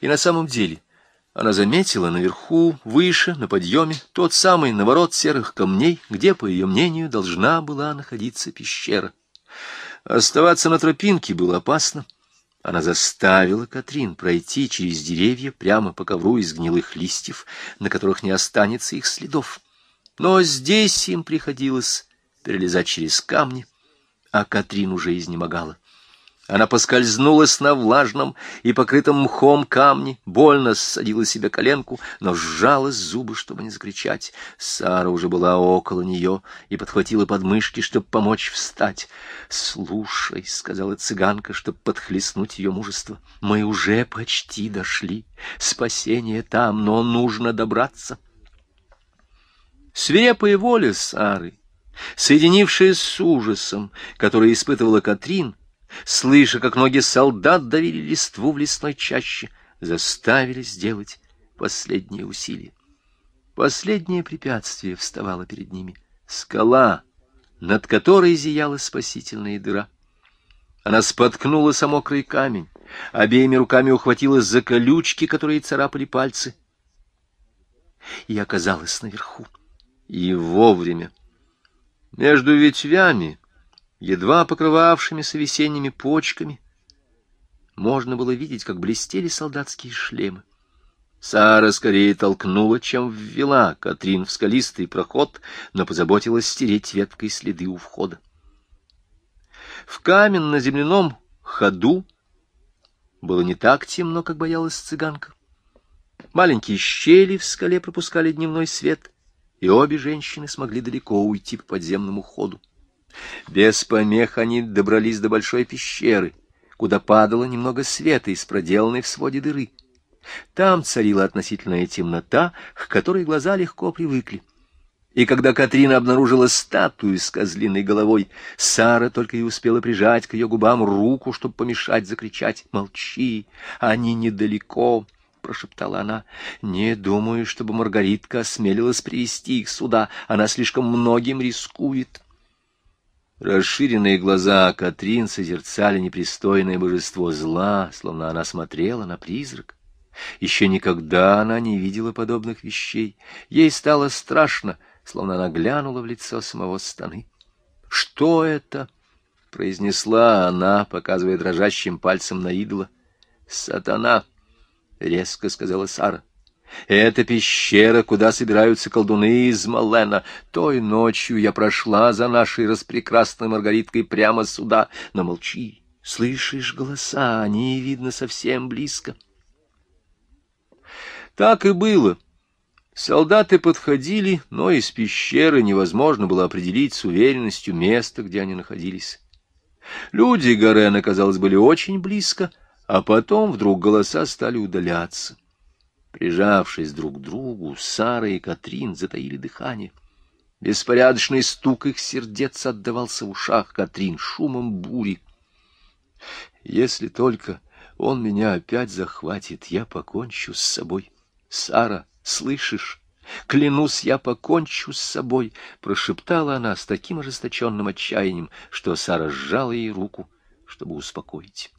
И на самом деле она заметила наверху, выше, на подъеме, тот самый наворот серых камней, где, по ее мнению, должна была находиться пещера. Оставаться на тропинке было опасно. Она заставила Катрин пройти через деревья прямо по ковру из гнилых листьев, на которых не останется их следов. Но здесь им приходилось перелезать через камни, а Катрин уже изнемогала. Она поскользнулась на влажном и покрытом мхом камне, больно ссадила себе коленку, но сжала зубы, чтобы не закричать. Сара уже была около нее и подхватила подмышки, чтобы помочь встать. «Слушай», — сказала цыганка, чтобы подхлестнуть ее мужество, — «мы уже почти дошли. Спасение там, но нужно добраться». Свирепая воля Сары, соединившаяся с ужасом, который испытывала Катрин, слыша, как ноги солдат давили листву в лесной чаще, заставили сделать последнее усилие. Последнее препятствие вставало перед ними — скала, над которой зияла спасительная дыра. Она споткнулась о мокрый камень, обеими руками ухватилась за колючки, которые царапали пальцы, и оказалась наверху. И вовремя. Между ветвями едва покрывавшимися весенними почками, можно было видеть, как блестели солдатские шлемы. Сара скорее толкнула, чем ввела Катрин в скалистый проход, но позаботилась стереть веткой следы у входа. В каменно-земляном ходу было не так темно, как боялась цыганка. Маленькие щели в скале пропускали дневной свет, и обе женщины смогли далеко уйти по подземному ходу. Без помех они добрались до большой пещеры, куда падало немного света из проделанной в своде дыры. Там царила относительная темнота, к которой глаза легко привыкли. И когда Катрина обнаружила статую с козлиной головой, Сара только и успела прижать к ее губам руку, чтобы помешать закричать «Молчи, они недалеко!» — прошептала она. — Не думаю, чтобы Маргаритка осмелилась привести их сюда. Она слишком многим рискует. Расширенные глаза Катрин созерцали непристойное божество зла, словно она смотрела на призрак. Еще никогда она не видела подобных вещей. Ей стало страшно, словно она глянула в лицо самого станы. «Что это?» — произнесла она, показывая дрожащим пальцем на идола. «Сатана!» — резко сказала Сара. Это пещера, куда собираются колдуны из Малена. Той ночью я прошла за нашей распрекрасной Маргариткой прямо сюда. Но молчи, слышишь голоса, они, видно, совсем близко. Так и было. Солдаты подходили, но из пещеры невозможно было определить с уверенностью место, где они находились. Люди Гарена, казалось, были очень близко, а потом вдруг голоса стали удаляться. Прижавшись друг к другу, Сара и Катрин затаили дыхание. Беспорядочный стук их сердец отдавался в ушах Катрин шумом бури. «Если только он меня опять захватит, я покончу с собой. Сара, слышишь? Клянусь, я покончу с собой!» — прошептала она с таким ожесточенным отчаянием, что Сара сжала ей руку, чтобы успокоить.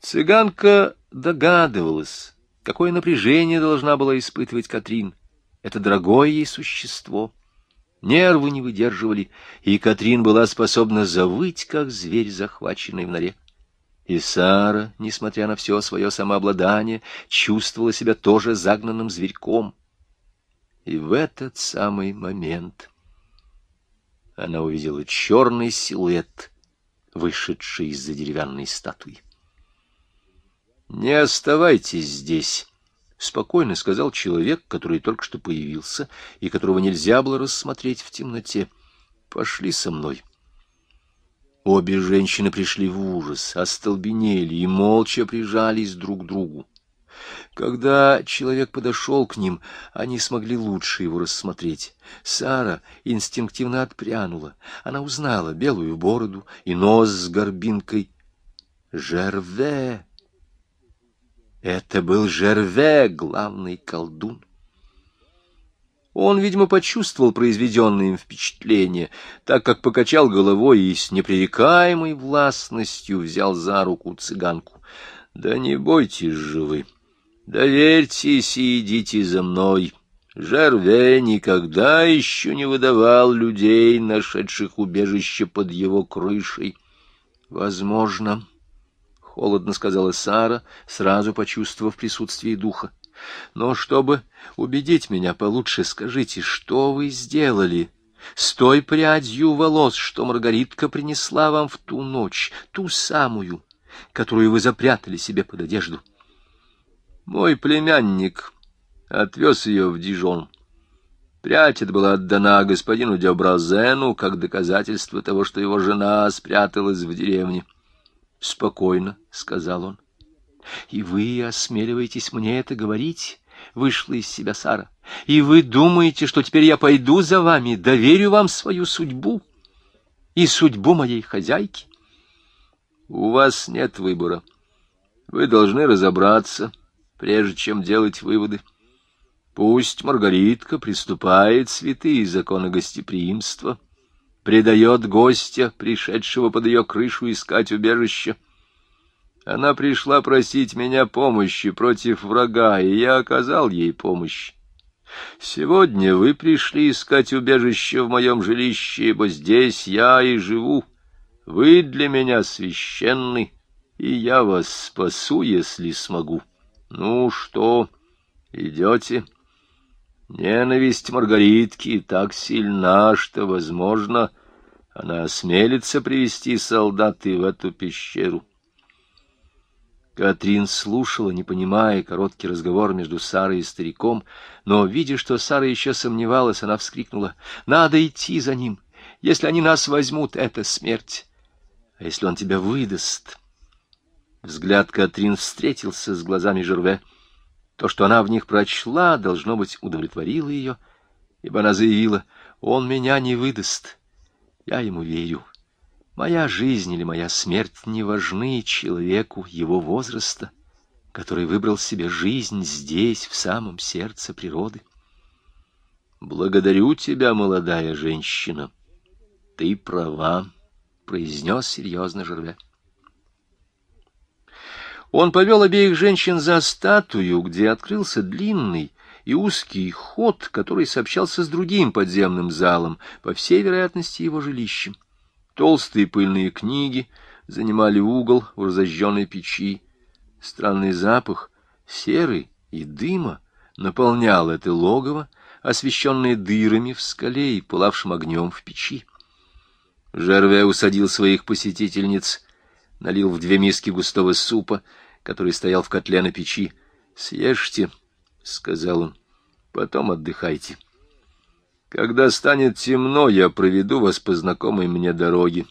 Цыганка догадывалась, какое напряжение должна была испытывать Катрин. Это дорогое ей существо. Нервы не выдерживали, и Катрин была способна завыть, как зверь, захваченный в норе. И Сара, несмотря на все свое самообладание, чувствовала себя тоже загнанным зверьком. И в этот самый момент она увидела черный силуэт, вышедший из-за деревянной статуи. «Не оставайтесь здесь», — спокойно сказал человек, который только что появился и которого нельзя было рассмотреть в темноте. «Пошли со мной». Обе женщины пришли в ужас, остолбенели и молча прижались друг к другу. Когда человек подошел к ним, они смогли лучше его рассмотреть. Сара инстинктивно отпрянула. Она узнала белую бороду и нос с горбинкой. «Жерве!» Это был Жерве, главный колдун. Он, видимо, почувствовал произведенное им впечатление, так как покачал головой и с непререкаемой властностью взял за руку цыганку. Да не бойтесь же вы. Доверьтесь и идите за мной. Жерве никогда еще не выдавал людей, нашедших убежище под его крышей. Возможно, — холодно сказала Сара, сразу почувствовав присутствие духа. Но чтобы убедить меня получше, скажите, что вы сделали с той прядью волос, что Маргаритка принесла вам в ту ночь, ту самую, которую вы запрятали себе под одежду? Мой племянник отвез ее в Дижон. Прядь эта была отдана господину Дебразену как доказательство того, что его жена спряталась в деревне. — Спокойно, — сказал он. — И вы осмеливаетесь мне это говорить? — вышла из себя Сара. — И вы думаете, что теперь я пойду за вами, доверю вам свою судьбу и судьбу моей хозяйки? — У вас нет выбора. Вы должны разобраться, прежде чем делать выводы. — Пусть Маргаритка приступает святые законы гостеприимства, предает гостя, пришедшего под ее крышу искать убежище. Она пришла просить меня помощи против врага, и я оказал ей помощь. Сегодня вы пришли искать убежище в моем жилище, ибо здесь я и живу. Вы для меня священны, и я вас спасу, если смогу. Ну что, идете?» Ненависть Маргаритки так сильна, что, возможно, она осмелится привести солдаты в эту пещеру. Катрин слушала, не понимая короткий разговор между Сарой и стариком, но, видя, что Сара еще сомневалась, она вскрикнула, «Надо идти за ним! Если они нас возьмут, это смерть! А если он тебя выдаст?» Взгляд Катрин встретился с глазами Жерве. То, что она в них прочла, должно быть, удовлетворило ее, ибо она заявила, «Он меня не выдаст, я ему верю. Моя жизнь или моя смерть не важны человеку его возраста, который выбрал себе жизнь здесь, в самом сердце природы. Благодарю тебя, молодая женщина. Ты права, — произнес серьезно Жерве. Он повел обеих женщин за статую, где открылся длинный и узкий ход, который сообщался с другим подземным залом, по всей вероятности его жилищем. Толстые пыльные книги занимали угол у разожженной печи. Странный запах серы и дыма наполнял это логово, освещенное дырами в скале и пылавшим огнем в печи. Жерве усадил своих посетительниц, налил в две миски густого супа, который стоял в котле на печи. «Съешьте», — сказал он, — «потом отдыхайте. Когда станет темно, я проведу вас по знакомой мне дороге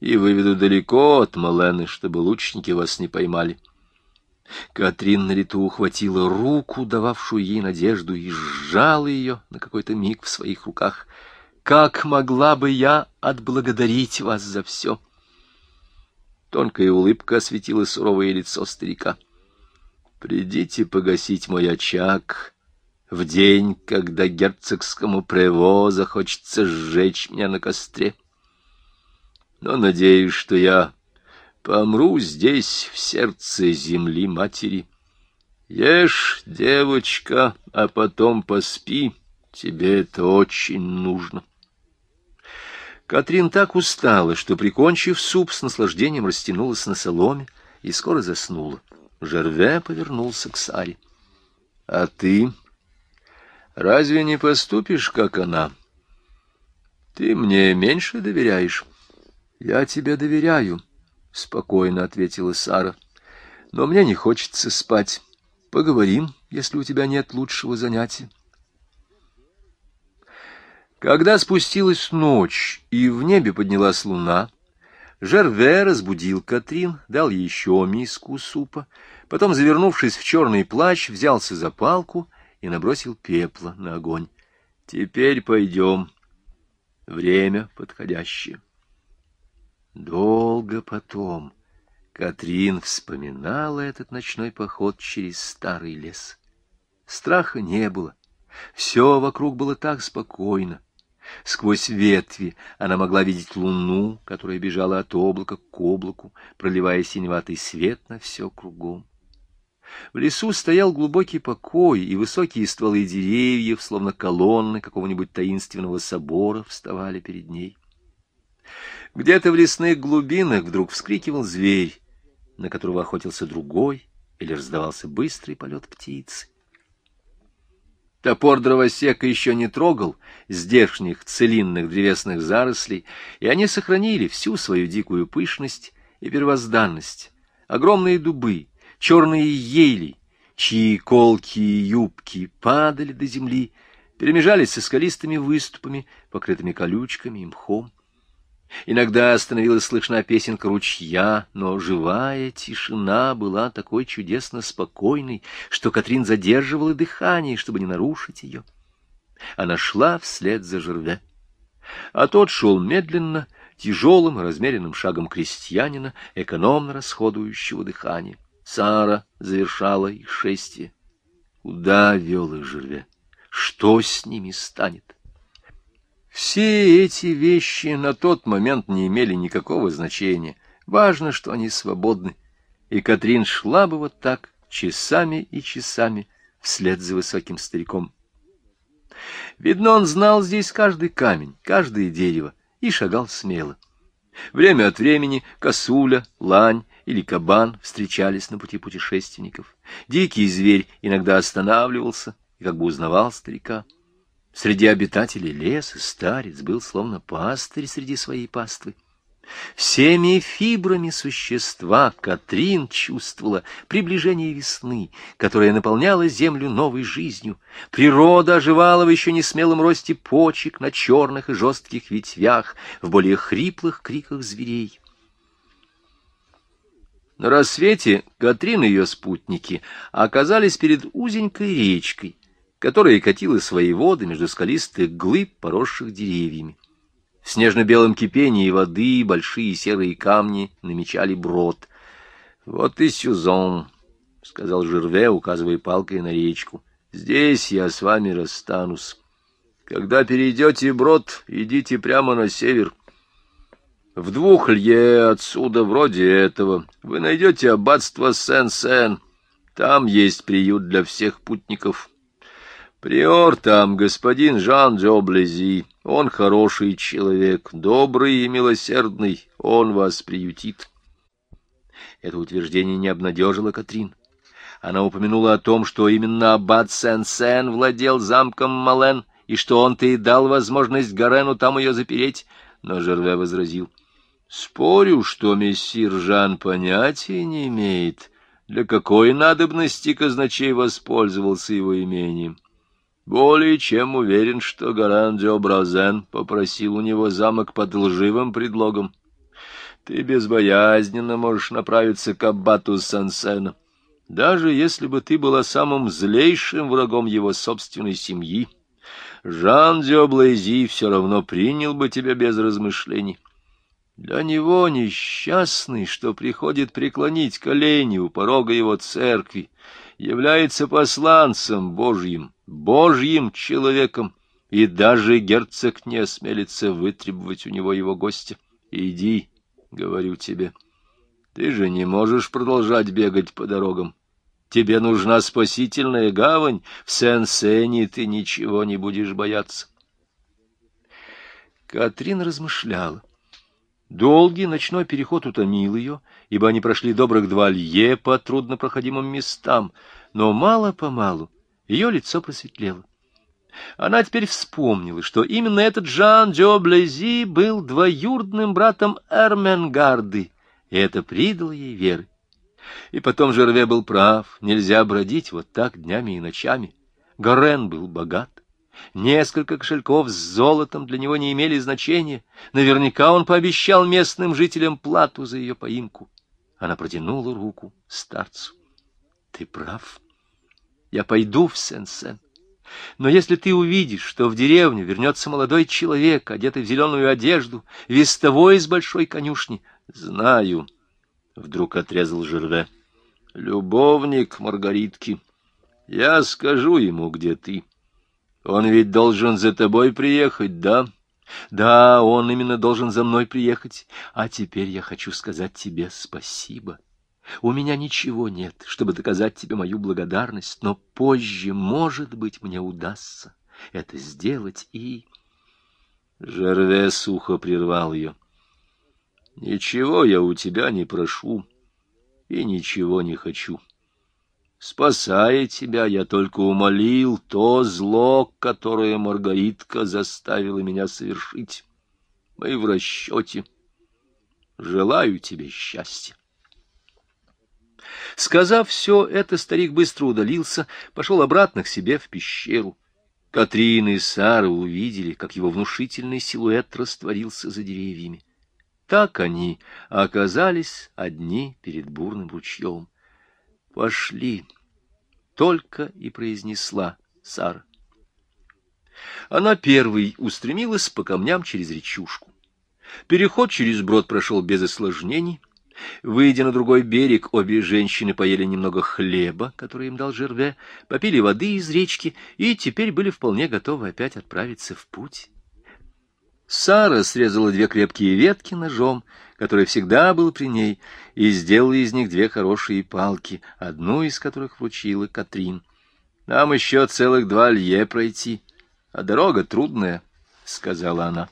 и выведу далеко от Малены, чтобы лучники вас не поймали». Катрин на лету ухватила руку, дававшую ей надежду, и сжала ее на какой-то миг в своих руках. «Как могла бы я отблагодарить вас за все?» Тонкая улыбка осветила суровое лицо старика. «Придите погасить мой очаг в день, когда герцогскому прево захочется сжечь меня на костре. Но надеюсь, что я помру здесь, в сердце земли матери. Ешь, девочка, а потом поспи, тебе это очень нужно». Катрин так устала, что, прикончив суп, с наслаждением растянулась на соломе и скоро заснула. Жерве повернулся к Саре. — А ты разве не поступишь, как она? Ты мне меньше доверяешь? — Я тебе доверяю, — спокойно ответила Сара. — Но мне не хочется спать. Поговорим, если у тебя нет лучшего занятия. Когда спустилась ночь и в небе поднялась луна, Жерве разбудил Катрин, дал ей еще миску супа, потом, завернувшись в черный плащ, взялся за палку и набросил пепла на огонь. «Теперь пойдем. Время подходящее». Долго потом Катрин вспоминала этот ночной поход через старый лес. Страха не было. Все вокруг было так спокойно Сквозь ветви она могла видеть луну, которая бежала от облака к облаку, проливая синеватый свет на все кругом. В лесу стоял глубокий покой, и высокие стволы деревьев, словно колонны какого-нибудь таинственного собора, вставали перед ней. Где-то в лесных глубинах вдруг вскрикивал зверь, на которого охотился другой, или раздавался быстрый полет птицы. Топор дровосека еще не трогал здешних целинных древесных зарослей, и они сохранили всю свою дикую пышность и первозданность. Огромные дубы, черные ели, чьи колкие юбки падали до земли, перемежались со скалистыми выступами, покрытыми колючками и мхом. Иногда становилась слышна песенка ручья, но живая тишина была такой чудесно спокойной, что Катрин задерживала дыхание, чтобы не нарушить ее. Она шла вслед за жерве. А тот шел медленно, тяжелым размеренным шагом крестьянина, экономно расходующего дыхание. Сара завершала их шествие. Куда вел их жерве? Что с ними станет? Все эти вещи на тот момент не имели никакого значения. Важно, что они свободны. И Катрин шла бы вот так, часами и часами, вслед за высоким стариком. Видно, он знал здесь каждый камень, каждое дерево, и шагал смело. Время от времени косуля, лань или кабан встречались на пути путешественников. Дикий зверь иногда останавливался и как бы узнавал старика. Среди обитателей леса старец был словно пастырь среди своей паствы. Всеми фибрами существа Катрин чувствовала приближение весны, которая наполняла землю новой жизнью. Природа оживала в еще не смелом росте почек на черных и жестких ветвях, в более хриплых криках зверей. На рассвете Катрин и ее спутники оказались перед узенькой речкой, которая катила свои воды между скалистых глыб, поросших деревьями. В снежно-белом кипении воды большие серые камни намечали брод. — Вот и Сюзон, — сказал Жерве, указывая палкой на речку. — Здесь я с вами расстанусь. Когда перейдете брод, идите прямо на север. В двух лье отсюда, вроде этого, вы найдете аббатство Сен-Сен. Там есть приют для всех путников. — Приор там, господин Жан Джоблези, он хороший человек, добрый и милосердный, он вас приютит. Это утверждение не обнадежило Катрин. Она упомянула о том, что именно аббат Сен-Сен владел замком Мален, и что он-то и дал возможность Гарену там ее запереть, но Жерве возразил. — Спорю, что мессир Жан понятия не имеет, для какой надобности казначей воспользовался его имением. Более чем уверен, что Гарандио Бразен попросил у него замок под лживым предлогом. Ты безбоязненно можешь направиться к аббату Сансена, даже если бы ты была самым злейшим врагом его собственной семьи. Жан Диоблейзи все равно принял бы тебя без размышлений. Для него несчастный, что приходит преклонить колени у порога его церкви, является посланцем Божьим, Божьим человеком, и даже герцог не осмелится вытребовать у него его гостя. Иди, говорю тебе, ты же не можешь продолжать бегать по дорогам. Тебе нужна спасительная гавань, в Сен-Сене ты ничего не будешь бояться. Катрин размышляла. Долгий ночной переход утомил ее, ибо они прошли добрых два лье по труднопроходимым местам, но мало-помалу ее лицо просветлело. Она теперь вспомнила, что именно этот Жан Джо Блези был двоюродным братом Эрменгарды, и это придало ей веры. И потом Жерве был прав, нельзя бродить вот так днями и ночами. Горен был богат. Несколько кошельков с золотом для него не имели значения. Наверняка он пообещал местным жителям плату за ее поимку. Она протянула руку старцу. — Ты прав. Я пойду в Сен-Сен. Но если ты увидишь, что в деревню вернется молодой человек, одетый в зеленую одежду, вестовой из большой конюшни, знаю, — вдруг отрезал Жерве, — любовник Маргаритки, я скажу ему, где ты. Он ведь должен за тобой приехать, да? Да, он именно должен за мной приехать. А теперь я хочу сказать тебе спасибо. У меня ничего нет, чтобы доказать тебе мою благодарность, но позже, может быть, мне удастся это сделать и... Жерве сухо прервал ее. Ничего я у тебя не прошу и ничего не хочу. Спасая тебя, я только умолил то зло, которое Маргаритка заставила меня совершить. Мы в расчете. Желаю тебе счастья. Сказав все это, старик быстро удалился, пошел обратно к себе в пещеру. Катрин и Сара увидели, как его внушительный силуэт растворился за деревьями. Так они оказались одни перед бурным ручьем. «Пошли!» — только и произнесла Сара. Она первой устремилась по камням через речушку. Переход через брод прошел без осложнений. Выйдя на другой берег, обе женщины поели немного хлеба, который им дал Жерве, попили воды из речки и теперь были вполне готовы опять отправиться в путь. Сара срезала две крепкие ветки ножом, который всегда был при ней, и сделала из них две хорошие палки, одну из которых вручила Катрин. «Нам еще целых два лье пройти, а дорога трудная», — сказала она.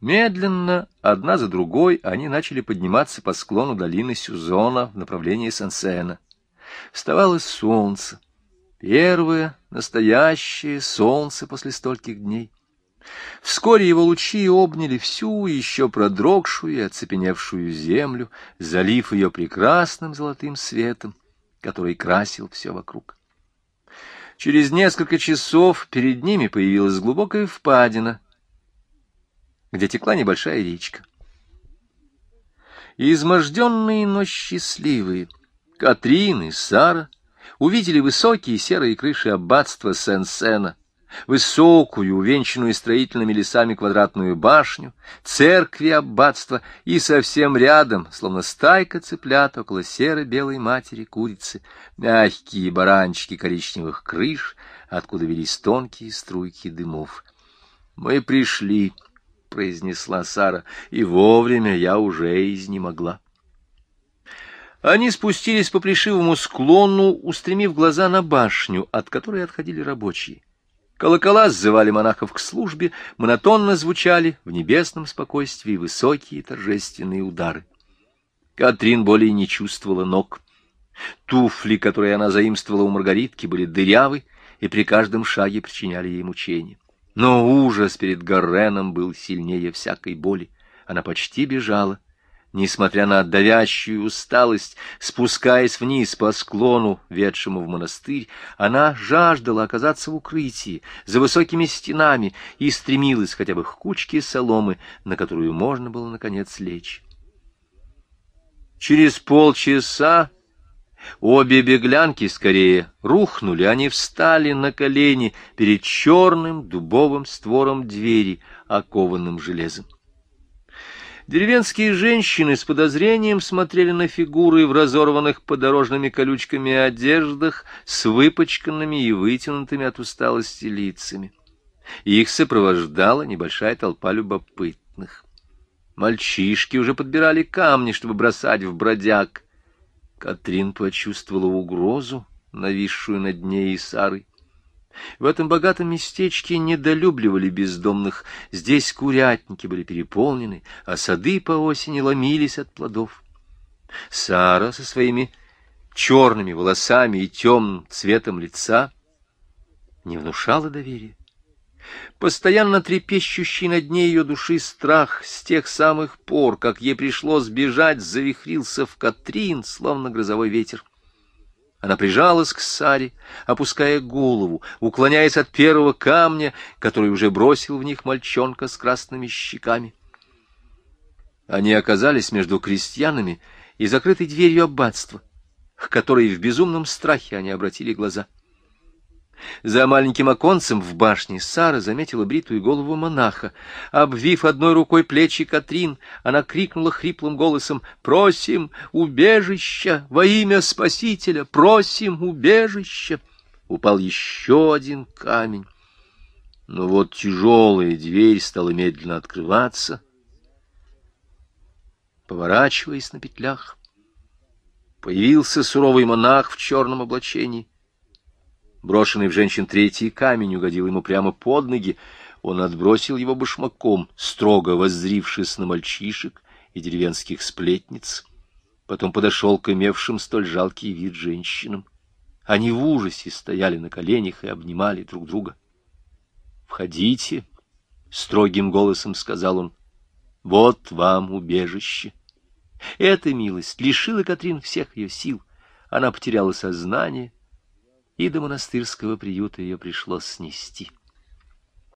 Медленно, одна за другой, они начали подниматься по склону долины Сюзона в направлении Сансена. Вставало солнце, первое настоящее солнце после стольких дней. Вскоре его лучи обняли всю еще продрогшую и оцепеневшую землю, залив ее прекрасным золотым светом, который красил все вокруг. Через несколько часов перед ними появилась глубокая впадина, где текла небольшая речка. Изможденные, но счастливые, Катрин и Сара увидели высокие серые крыши аббатства Сен-Сена — высокую, увенчанную строительными лесами квадратную башню, церкви аббатства и совсем рядом, словно стайка цыплят около серо-белой матери курицы, мягкие баранчики коричневых крыш, откуда велись тонкие струйки дымов. «Мы пришли», — произнесла Сара, — «и вовремя я уже изнемогла». Они спустились по плешивому склону, устремив глаза на башню, от которой отходили рабочие. Колокола сзывали монахов к службе, монотонно звучали в небесном спокойствии высокие торжественные удары. Катрин более не чувствовала ног. Туфли, которые она заимствовала у Маргаритки, были дырявы и при каждом шаге причиняли ей мучения. Но ужас перед Гарреном был сильнее всякой боли. Она почти бежала, несмотря на давящую усталость, спускаясь вниз по склону, ведшему в монастырь, она жаждала оказаться в укрытии, за высокими стенами, и стремилась хотя бы к кучке соломы, на которую можно было, наконец, лечь. Через полчаса обе беглянки скорее рухнули, они встали на колени перед черным дубовым створом двери, окованным железом. Деревенские женщины с подозрением смотрели на фигуры в разорванных подорожными колючками одеждах с выпачканными и вытянутыми от усталости лицами. Их сопровождала небольшая толпа любопытных. Мальчишки уже подбирали камни, чтобы бросать в бродяг. Катрин почувствовала угрозу, нависшую над ней и Сарой. В этом богатом местечке недолюбливали бездомных. Здесь курятники были переполнены, а сады по осени ломились от плодов. Сара со своими черными волосами и темным цветом лица не внушала доверия. Постоянно трепещущий над ней ее души страх с тех самых пор, как ей пришлось бежать, завихрился в Катрин, словно грозовой ветер. Она прижалась к Саре, опуская голову, уклоняясь от первого камня, который уже бросил в них мальчонка с красными щеками. Они оказались между крестьянами и закрытой дверью аббатства, к которой в безумном страхе они обратили глаза. За маленьким оконцем в башне Сара заметила бритую голову монаха. Обвив одной рукой плечи Катрин, она крикнула хриплым голосом «Просим убежища! Во имя Спасителя! Просим убежища!» упал еще один камень. Но вот тяжелая дверь стала медленно открываться, поворачиваясь на петлях. Появился суровый монах в черном облачении. Брошенный в женщин третий камень угодил ему прямо под ноги. Он отбросил его башмаком, строго воззрившись на мальчишек и деревенских сплетниц. Потом подошел к имевшим столь жалкий вид женщинам. Они в ужасе стояли на коленях и обнимали друг друга. «Входите», — строгим голосом сказал он, — «вот вам убежище». Эта милость лишила Катрин всех ее сил. Она потеряла сознание, и до монастырского приюта ее пришлось снести.